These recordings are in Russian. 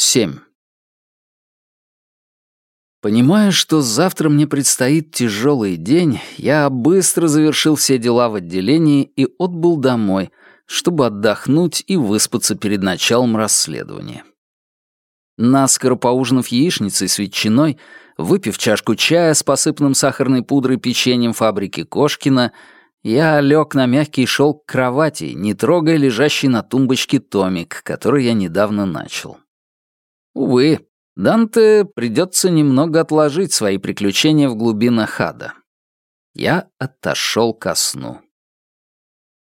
7. Понимая, что завтра мне предстоит тяжелый день, я быстро завершил все дела в отделении и отбыл домой, чтобы отдохнуть и выспаться перед началом расследования. Наскоро поужинав яичницей с ветчиной, выпив чашку чая с посыпанным сахарной пудрой печеньем фабрики Кошкина, я лег на мягкий шелк кровати, не трогая лежащий на тумбочке томик, который я недавно начал. Увы, Данте придется немного отложить свои приключения в глубинах ада. Я отошел ко сну.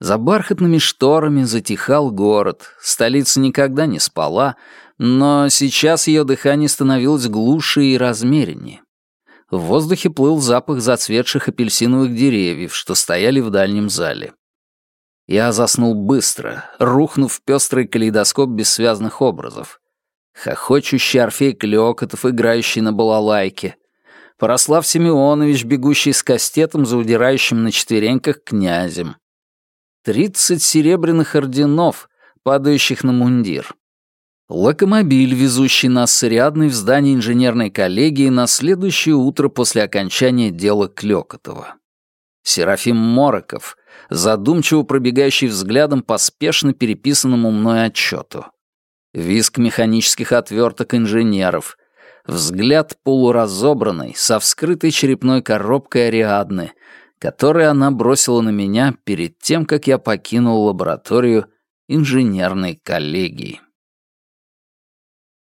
За бархатными шторами затихал город, столица никогда не спала, но сейчас ее дыхание становилось глуше и размереннее. В воздухе плыл запах зацветших апельсиновых деревьев, что стояли в дальнем зале. Я заснул быстро, рухнув в пестрый калейдоскоп бессвязных образов. Хохочущий Орфей Клёкотов, играющий на балалайке. Порослав Семенович, бегущий с кастетом за удирающим на четвереньках князем. Тридцать серебряных орденов, падающих на мундир. Локомобиль, везущий нас с Ариадной в здание инженерной коллегии на следующее утро после окончания дела Клёкотова. Серафим Мороков, задумчиво пробегающий взглядом по спешно переписанному мной отчету. Виск механических отверток инженеров. Взгляд полуразобранный, со вскрытой черепной коробкой Ариадны, которую она бросила на меня перед тем, как я покинул лабораторию инженерной коллегии.